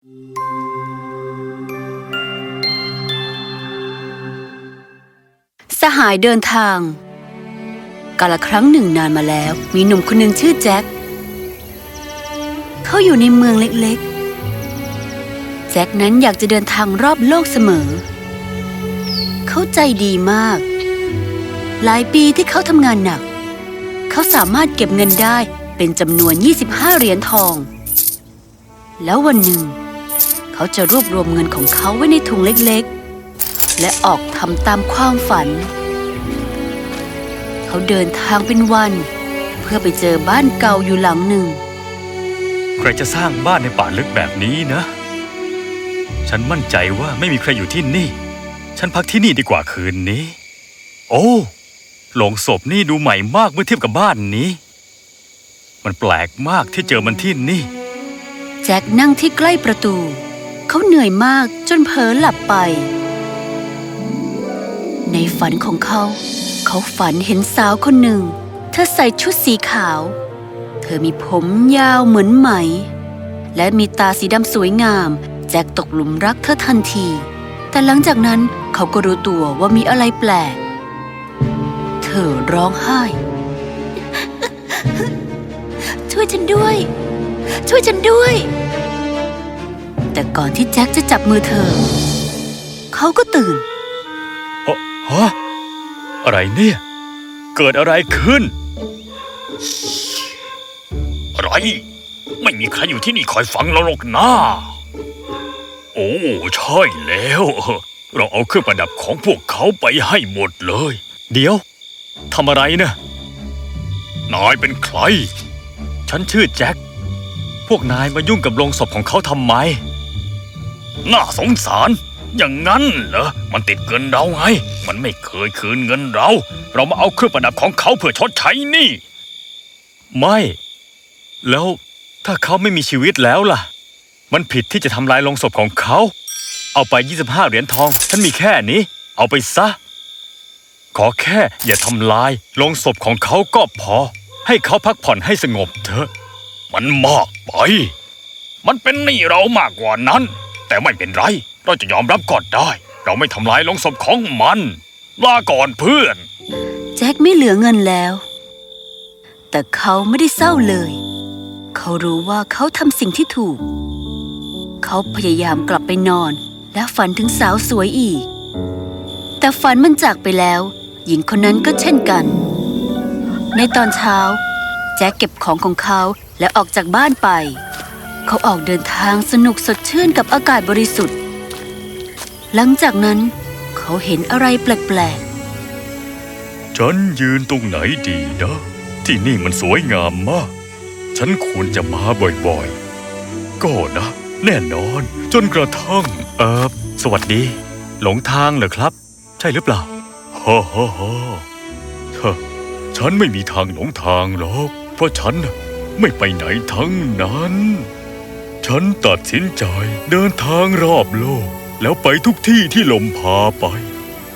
สหายเดินทาง กาละครั้งหนึ่งนานมาแล้ว มีหนุ่มคนหนึ่งชื่อแจ็ค เขาอยู่ในเมืองเล็กๆ แจ็คนั้นอยากจะเดินทางรอบโลกเสมอ เขาใจดีมาก หลายปีที่เขาทำงานหนัก เขาสามารถเก็บเงินได้เป็นจำนวน 25 เหรียญทอง แล้ววันหนึ่ง เขาจะรวบรวมเงินของเขาไว้ในถุงเล็กๆ และออกทำตามความฝัน เขาเดินทางเป็นวัน เพื่อไปเจอบ้านเก่าอยู่หลังหนึ่ง ใครจะสร้างบ้านในป่าลึกแบบนี้นะ ฉันมั่นใจว่าไม่มีใครอยู่ที่นี่ ฉันพักที่นี่ดีกว่าคืนนี้ โอ้โหลงศพนี่ดูใหม่มากเมื่อเทียบกับบ้านนี้ มันแปลกมากที่เจอมันที่นี่ แจ็คนั่งที่ใกล้ประตู เขาเหนื่อยมากจนเผลอหลับไป ในฝันของเขา เขาฝันเห็นสาวคนหนึ่ง เธอใส่ชุดสีขาว เธอมีผมยาวเหมือนไหม และมีตาสีดำสวยงาม แจ็คตกหลุมรักเธอทันที แต่หลังจากนั้นเขาก็รู้ตัวว่ามีอะไรแปลก เธอร้องไห้ ช่วยฉันด้วย ช่วยฉันด้วย แต่ก่อนที่แจ็คจะจับมือเธอ เขาก็ตื่นเอ่อฮะอะไรเนี่ย เกิดอะไรขึ้น อะไร ไม่มีใครอยู่ที่นี่คอยฟังเราหรอกนะโอ้ใช่แล้ว เราเอาเครื่องประดับของพวกเขาไปให้หมดเลย เดี๋ยวทำอะไรนะนายเป็นใคร ฉันชื่อแจ็ค พวกนายมายุ่งกับโลงศพของเขาทำไม น่าสงสาร อย่างนั้นเหรอ มันติดเงินเราไง มันไม่เคยคืนเงินเรา เรามาเอาเครื่องประดับของเขาเพื่อชดใช้หนี่ไม่ แล้วถ้าเขาไม่มีชีวิตแล้วล่ะ มันผิดที่จะทำลายโลงศพของเขา เอาไป 25 เหรียญทอง ฉันมีแค่นี้ เอาไปซะ ขอแค่อย่าทำลายโลงศพของเขาก็พอ ให้เขาพักผ่อนให้สงบเถอะ มันมากไป มันเป็นหนี้เรามากกว่านั้น แต่ไม่เป็นไร เราจะยอมรับก็ได้ เราไม่ทำลายลงศพของมัน ลาก่อนเพื่อน แจ็คไม่เหลือเงินแล้ว แต่เขาไม่ได้เศร้าเลย เขารู้ว่าเขาทำสิ่งที่ถูก เขาพยายามกลับไปนอน และฝันถึงสาวสวยอีก แต่ฝันมันจากไปแล้ว หญิงคนนั้นก็เช่นกัน ในตอนเช้า แจ็คเก็บของของเขาและออกจากบ้านไป เขาออกเดินทางสนุกสดชื่นกับอากาศบริสุทธิ์ หลังจากนั้นเขาเห็นอะไรแปลกๆ ฉันยืนตรงไหนดีนะ ที่นี่มันสวยงามมาก ฉันควรจะมาบ่อยๆ ก็นะ แน่นอน จนกระทั่ง เออสวัสดี หลงทางเหรอครับ ใช่หรือเปล่าฮ่าฮ่าฮ่าฉันไม่มีทางหลงทางหรอก เพราะฉันไม่ไปไหนทั้งนั้น ฉันตัดสินใจเดินทางรอบโลก แล้วไปทุกที่ที่ลมพาไป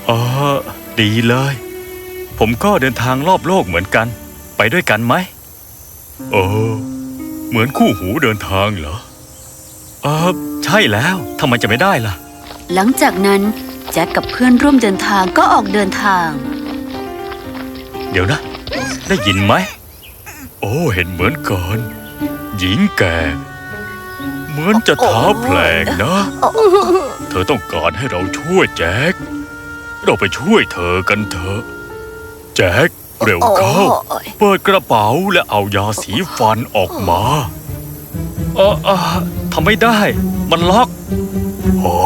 อ่าดีเลย ผมก็เดินทางรอบโลกเหมือนกัน ไปด้วยกันไหมเออ เหมือนคู่หูเดินทางเหรอเออใช่แล้วทำไมจะไม่ได้ล่ะ หลังจากนั้นแจ็คกับเพื่อนร่วมเดินทางก็ออกเดินทาง เดี๋ยวนะ ได้ยินไหม โอ้เห็นเหมือนกัน หญิงแก่ เหมือนจะท้าแผลงนะ เธอต้องการให้เราช่วยแจ็ค เราไปช่วยเธอกันเถอะ แจ็คเร็วเข้า เปิดกระเป๋าและเอายาสีฟันออกมาเออเออทำไม่ได้ มันล็อกโอ้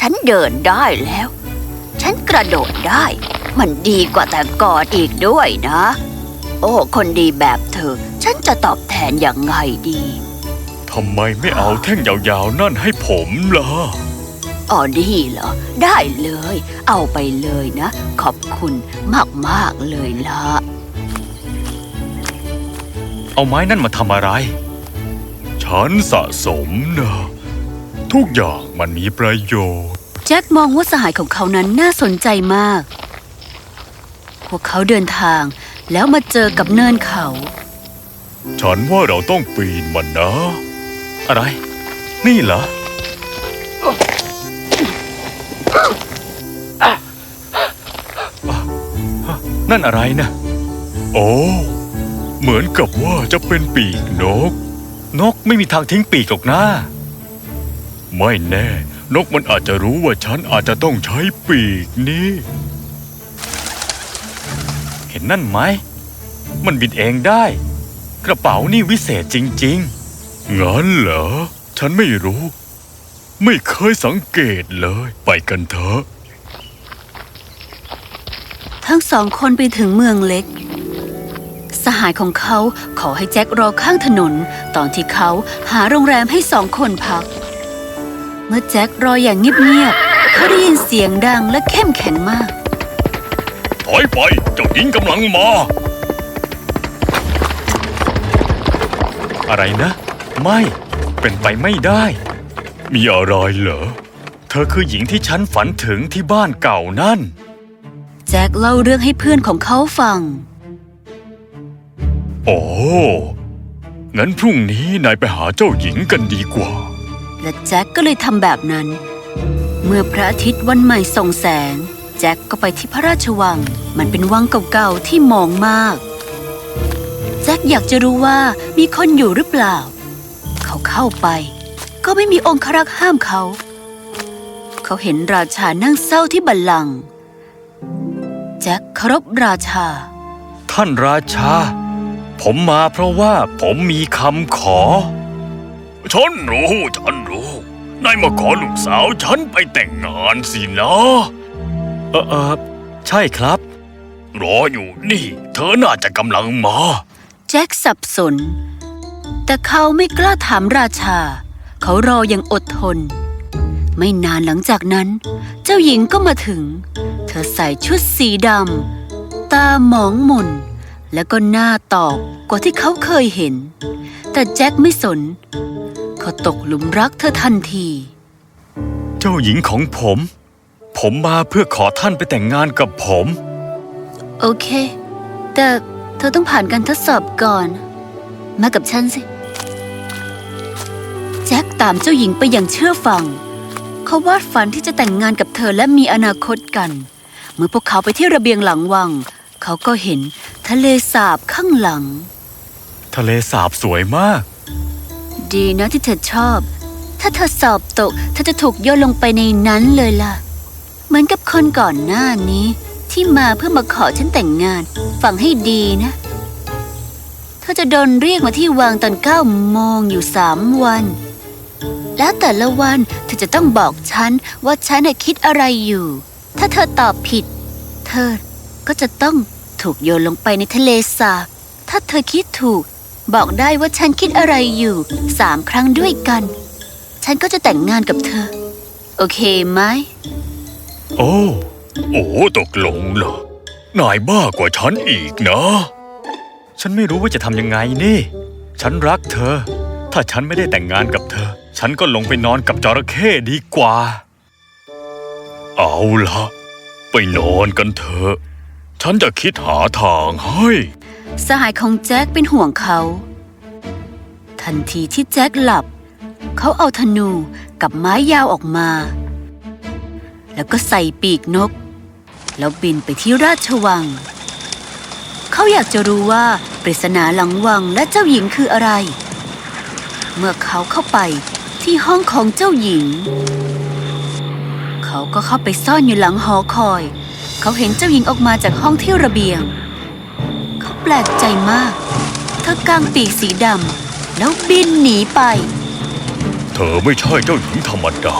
ฉันเดินได้แล้ว ฉันกระโดดได้ มันดีกว่าแต่ก่อนอีกด้วยนะ โอ้ คนดีแบบเธอ ฉันจะตอบแทนอย่างไงดีทำไมไม่เอาแท่งยาวๆนั่นให้ผมล่ะอ๋อนี่เหรอ ได้เลย เอาไปเลยนะ ขอบคุณมากๆเลยล่ะ เอาไม้นั่นมาทำอะไร ฉันสะสมนะ ทุกอย่างมันมีประโยชน์แจ็คมองว่าสหายของเขานั้นน่าสนใจมาก พวกเขาเดินทางแล้วมาเจอกับเนินเขา ฉันว่าเราต้องปีนมันนะ อะไร นี่เหรอ นั่นอะไรนะ โอ้ เหมือนกับว่าจะเป็นปีกนก นกไม่มีทางทิ้งปีกหรอกนะ ไม่แน่ นกมันอาจจะรู้ว่าฉันอาจจะต้องใช้ปีกนี้ เห็นนั่นไหม มันบินเองได้ กระเป๋านี่วิเศษจริง ๆ งั้นเหรอ ฉันไม่รู้ ไม่เคยสังเกตเลย ไปกันเถอะ ทั้งสองคนไปถึงเมืองเล็ก สหายของเขาขอให้แจ็ครอข้างถนน ตอนที่เขาหาโรงแรมให้สองคนพัก เมื่อแจ็ครออย่างเงียบๆเขาได้ยินเสียงดังและเข้มแข็งมาก ถอยไปเจ้าหญิงกำลังมา อะไรนะ ไม่ เป็นไปไม่ได้ มีอะไรเหรอ เธอคือหญิงที่ฉันฝันถึงที่บ้านเก่านั่น แจ็คเล่าเรื่องให้เพื่อนของเขาฟัง โอ้งั้นพรุ่งนี้นายไปหาเจ้าหญิงกันดีกว่า และแจ็คก็เลยทำแบบนั้น เมื่อพระอาทิตย์วันใหม่ส่องแสง แจ็คก็ไปที่พระราชวัง มันเป็นวังเก่าๆที่มองมาก แจ็คอยากจะรู้ว่ามีคนอยู่หรือเปล่า เขาเข้าไป ก็ไม่มีองครักษ์ห้ามเขา เขาเห็นราชานั่งเศร้าที่บัลลังก์แจ็คเคารพราชา ท่านราชา ผมมาเพราะว่าผมมีคำขอ ฉันรู้ฉันรู้นายมาขอลูกสาวฉันไปแต่งงานสินะเออเออใช่ครับ รออยู่นี่ เธอน่าจะกำลังมา แจ็คสับสน แต่เขาไม่กล้าถามราชา เขารออย่างอดทน ไม่นานหลังจากนั้น เจ้าหญิงก็มาถึง เธอใส่ชุดสีดำตาหมองหม่นแล้วก็หน้าตอกกว่าที่เขาเคยเห็น แต่แจ็คไม่สน เขาตกหลุมรักเธอทันที เจ้าหญิงของผม ผมมาเพื่อขอท่านไปแต่งงานกับผม โอเค แต่เธอต้องผ่านการทดสอบก่อน มากับฉันสิ แจ็คตามเจ้าหญิงไปอย่างเชื่อฟัง เขาวาดฝันที่จะแต่งงานกับเธอและมีอนาคตกัน เมื่อพวกเขาไปที่ระเบียงหลังวัง เขาก็เห็นทะเลสาบข้างหลัง ทะเลสาบสวยมาก ดีนะที่เธอชอบ ถ้าเธอสอบตกเธอจะถูกโยนลงไปในนั้นเลยล่ะ เหมือนกับคนก่อนหน้านี้ ที่มาเพื่อมาขอฉันแต่งงาน ฟังให้ดีนะ เธอจะโดนเรียกมาที่วังตอนเก้าโมงอยู่สามวัน แล้วแต่ละวันเธอจะต้องบอกฉันว่าฉันน่ะคิดอะไรอยู่ ถ้าเธอตอบผิด เธอก็จะต้องถูกโยนลงไปในทะเลสาบ ถ้าเธอคิดถูก บอกได้ว่าฉันคิดอะไรอยู่สามครั้งด้วยกัน ฉันก็จะแต่งงานกับเธอ โอเคไหม โอ้ โอ้ตกลงเหรอนายบ้ากว่าฉันอีกนะ ฉันไม่รู้ว่าจะทำยังไงนี่ ฉันรักเธอ ถ้าฉันไม่ได้แต่งงานกับเธอ ฉันก็ลงไปนอนกับจระเข้ดีกว่า เอาละไปนอนกันเถอะ ฉันจะคิดหาทางให้ สหายของแจ็คเป็นห่วงเขา ทันทีที่แจ็คหลับ เขาเอาธนูกับไม้ยาวออกมา แล้วก็ใส่ปีกนก แล้วบินไปที่ราชวัง เขาอยากจะรู้ว่าปริศนาหลังวังและเจ้าหญิงคืออะไร เมื่อเขาเข้าไปที่ห้องของเจ้าหญิง เขาก็เข้าไปซ่อนอยู่หลังหอคอย เขาเห็นเจ้าหญิงออกมาจากห้องที่ระเบียง เขาแปลกใจมาก เธอกางปีกสีดำแล้วบินหนีไป เธอไม่ใช่เจ้าหญิงธรรมดา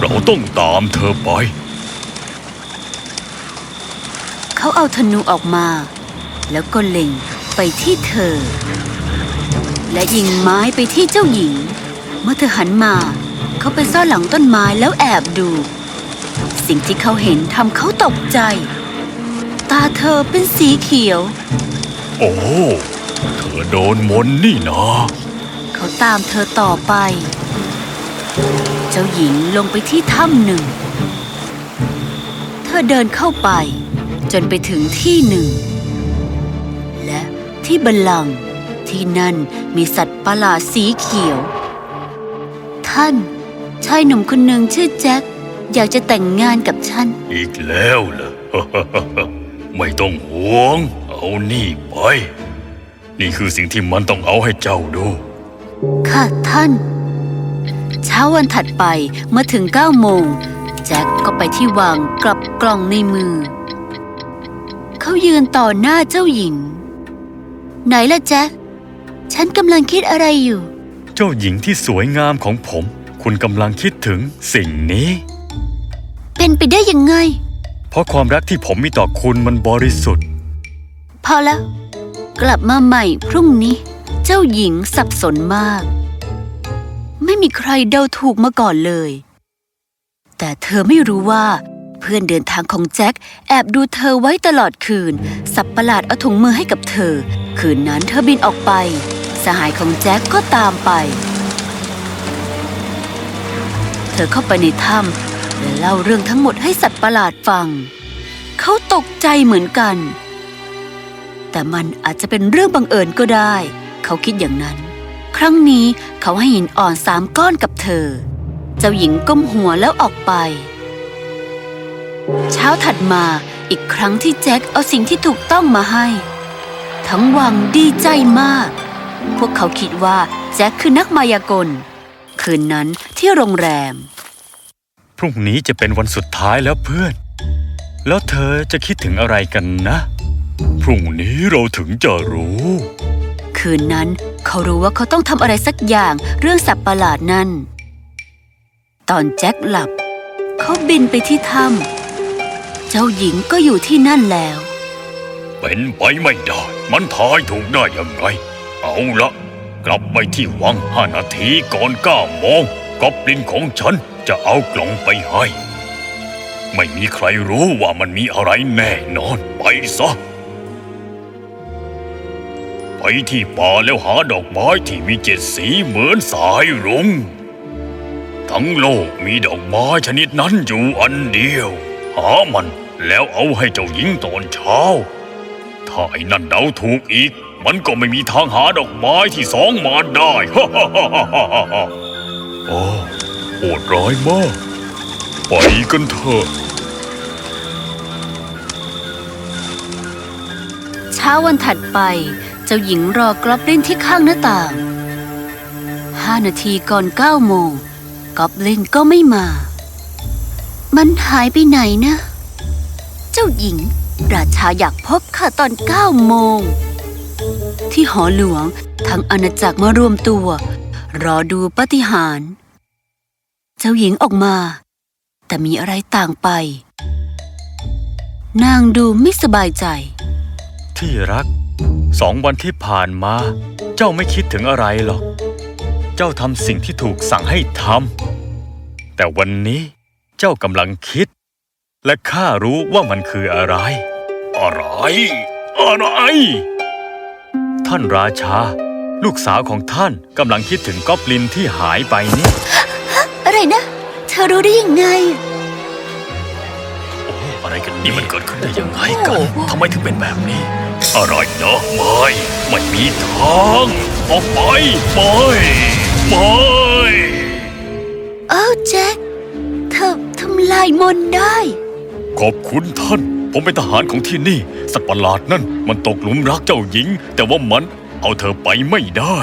เราต้องตามเธอไป เขาเอาธนูออกมา แล้วก็เล็งไปที่เธอ และยิงไม้ไปที่เจ้าหญิง เมื่อเธอหันมา เขาไปซ่อนหลังต้นไม้แล้วแอบดู สิ่งที่เขาเห็นทำเขาตกใจ ตาเธอเป็นสีเขียว โอ้ เธอโดนมนต์นี่นะ เขาตามเธอต่อไป เจ้าหญิงลงไปที่ถ้ำหนึ่ง เธอเดินเข้าไปจจนไปถึงที่หนึ่ง และที่บัลลังก์ที่นั่นมีสัตว์ประหลาดสีเขียว ท่านชายหนุ่มคนหนึ่งชื่อแจ็คอยากจะแต่งงานกับฉัน อีกแล้วเหรอ ไม่ต้องห่วง เอานี่ไป นี่คือสิ่งที่มันต้องเอาให้เจ้าดู ค่ะท่าน เช้าวันถัดไปเมื่อถึงเก้าโมง แจ็คก็ไปที่วางกลับกล่องในมือ เขายืนต่อหน้าเจ้าหญิง ไหนล่ะแจ็ค ฉันกำลังคิดอะไรอยู่ เจ้าหญิงที่สวยงามของผม คุณกำลังคิดถึงสิ่งนี้ เป็นไปได้ยังไง เพราะความรักที่ผมมีต่อคุณมันบริสุทธิ์ พอแล้ว กลับมาใหม่พรุ่งนี้ เจ้าหญิงสับสนมาก ไม่มีใครเดาถูกมาก่อนเลย แต่เธอไม่รู้ว่า เพื่อนเดินทางของแจ็คแอบดูเธอไว้ตลอดคืน สับประหลาดเอาถุงมือให้กับเธอ คืนนั้นเธอบินออกไป สหายของแจ็คก็ตามไป เธอเข้าไปในถ้ำ และเล่าเรื่องทั้งหมดให้สัตว์ประหลาดฟัง เขาตกใจเหมือนกัน แต่มันอาจจะเป็นเรื่องบังเอิญก็ได้ เขาคิดอย่างนั้น ครั้งนี้เขาให้หินอ่อนสามก้อนกับเธอ เจ้าหญิงก้มหัวแล้วออกไป เช้าถัดมาอีกครั้งที่แจ็คเอาสิ่งที่ถูกต้องมาให้ ทั้งวังดีใจมาก พวกเขาคิดว่าแจ็คคือนักมายากล คืนนั้นที่โรงแรม รุ่งนี้จะเป็นวันสุดท้ายแล้วเพื่อน แล้วเธอจะคิดถึงอะไรกันนะ พรุ่งนี้เราถึงจะรู้ คืนนั้นเขารู้ว่าเขาต้องทำอะไรสักอย่างเรื่องสัตว์ประหลาดนั่น ตอนแจ็คหลับ เขาบินไปที่ถ้ำเจ้าหญิงก็อยู่ที่นั่นแล้ว เป็นไปไม่ได้ มันทายถูกได้ยังไง เอาละกลับไปที่วังห้านาทีก่อนเก้าโมงกอบลินของฉัน จะเอากล่องไปให้ ไม่มีใครรู้ว่ามันมีอะไรแน่นอนไปซะ ไปที่ป่าแล้วหาดอกไม้ที่มีเจ็ดสีเหมือนสายรุง้งทั้งโลกมีดอกไม้ชนิดนั้นอยู่อันเดียว หามันแล้วเอาให้เจ้าหญิงตอนเช้า ถ้าไอ้นั่นเดาถูกอีก มันก็ไม่มีทางหาดอกไม้ที่สองมาได้ฮ่าฮ่าฮ่าฮ่าโอ้ ดร้ายมาก ไปกันเถอะ เช้าวันถัดไป เจ้าหญิงรอกรอบลินที่ข้างหน้าต่าง ห้านาทีก่อนเก้าโมงกอบลินก็ไม่มา มันหายไปไหนนะ เจ้าหญิง ราชาอยากพบข้าตอนเก้าโมง ที่หอหลวงทั้งอาณาจักรมารวมตัว รอดูปฏิหารย์ จ้าหญิงออกมา แต่มีอะไรต่างไป นางดูไม่สบายใจ ที่รัก สองวันที่ผ่านมา เจ้าไม่คิดถึงอะไรหรอก เจ้าทำสิ่งที่ถูกสั่งให้ทำแต่วันนี้เจ้ากำลังคิด และข้ารู้ว่ามันคืออะไร อะไร อะไร ท่านราชา ลูกสาวของท่านกำลังคิดถึงกอบลินที่หายไปนี่ อะไรนะ เธอรู้ได้ยังไงโอ้อะไรกันนี่มันเกิดขึ้นได้ยังไงกันทำไมถึงเป็นแบบนี้ อะไรนะไม่ไม่มีทางออกไปไม่ไม่เอ้าแจ็คเธอทำลายมนต์ได้ ขอบคุณท่าน ผมเป็นทหารของที่นี่ สัตว์ประหลาดนั่น มันตกหลุมรักเจ้าหญิง แต่ว่ามันเอาเธอไปไม่ได้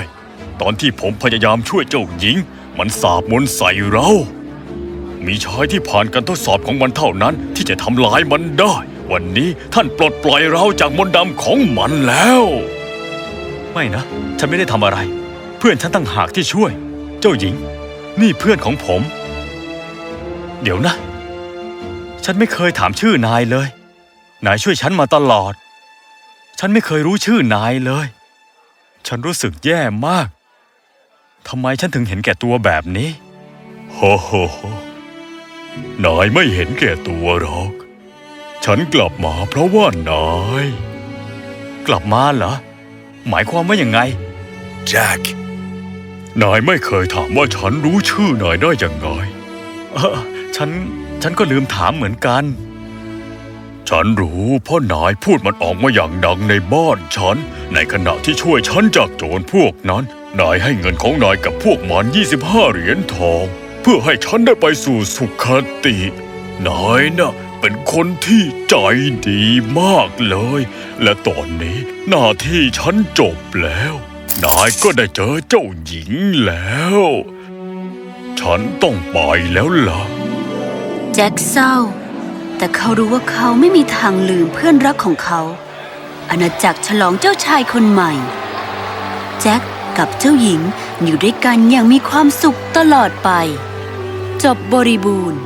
ตอนที่ผมพยายามช่วยเจ้าหญิง มันสาบมนใส่เรา มีชายที่ผ่านการทดสอบของมันเท่านั้นที่จะทำลายมันได้ วันนี้ท่านปลดปล่อยเราจากมนต์ดำของมันแล้ว ไม่นะ ฉันไม่ได้ทำอะไร เพื่อนฉันตั้งหากที่ช่วย เจ้าหญิง นี่เพื่อนของผม เดี๋ยวนะ ฉันไม่เคยถามชื่อนายเลย นายช่วยฉันมาตลอด ฉันไม่เคยรู้ชื่อนายเลย ฉันรู้สึกแย่มาก ทำไมฉันถึงเห็นแก่ตัวแบบนี้โฮโฮโฮนายไม่เห็นแก่ตัวหรอก ฉันกลับมาเพราะว่านาย กลับมาเหรอ หมายความว่ายังไง แจ็คนายไม่เคยถามว่าฉันรู้ชื่อนายได้ยังไงเออฉัน ฉันก็ลืมถามเหมือนกันฉฉันรู้เพราะนายพูดมันออกมาอย่างดังในบ้านฉัน ในขณะที่ช่วยฉันจากโจรพวกนั้น นายให้เงินของนายกับพวกมัน25 เหรียญทอง เพื่อให้ฉันได้ไปสู่สุขติ นายน่ะเป็นคนที่ใจดีมากเลย และตอนนี้หน้าที่ฉันจบแล้ว นายก็ได้เจอเจ้าหญิงแล้ว ฉันต้องไปแล้วล่ะ แจ็คเศร้า แต่เขารู้ว่าเขาไม่มีทางลืมเพื่อนรักของเขา อาณาจักรฉลองเจ้าชายคนใหม่ แจ็ค กับเจ้าหญิงอยู่ด้วยกันอย่างมีความสุขตลอดไป จบบริบูรณ์